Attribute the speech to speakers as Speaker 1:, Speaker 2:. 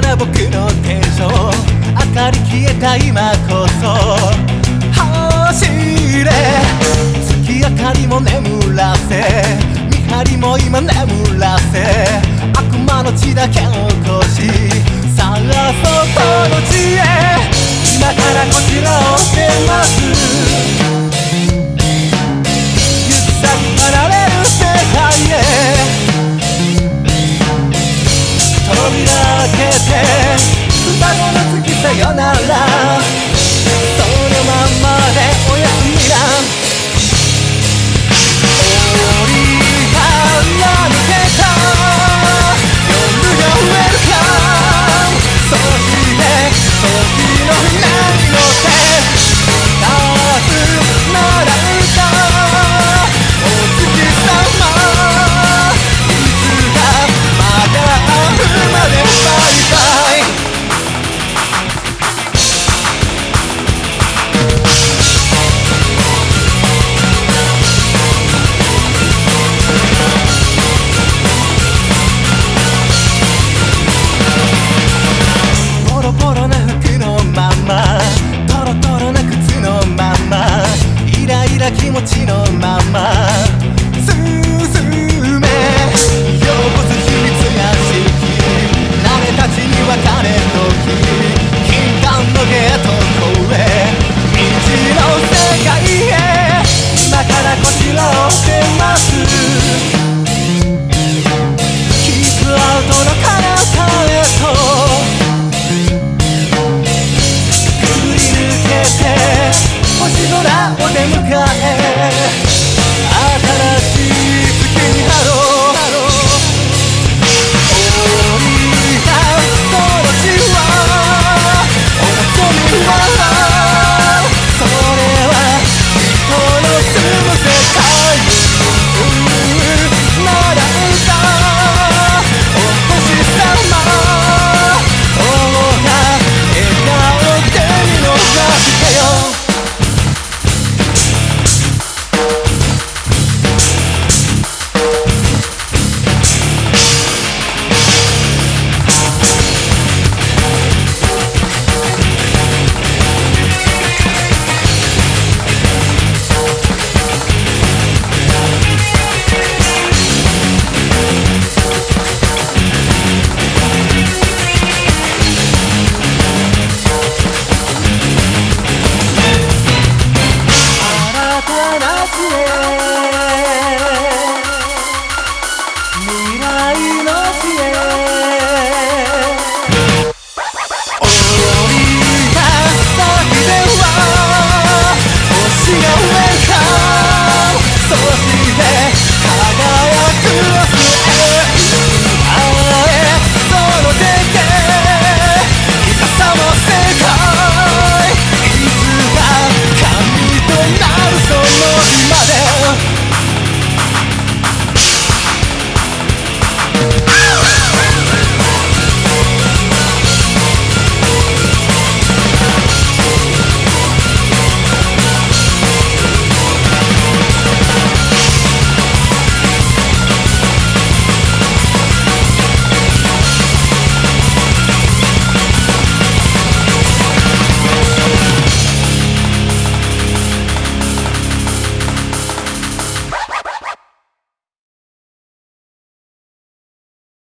Speaker 1: な僕のテン明かり消えた今こそ。走れ。月明かりも眠らせ。見張りも今眠らせ。悪魔の血だけ起こし。さよなら。そのままでおやすみ。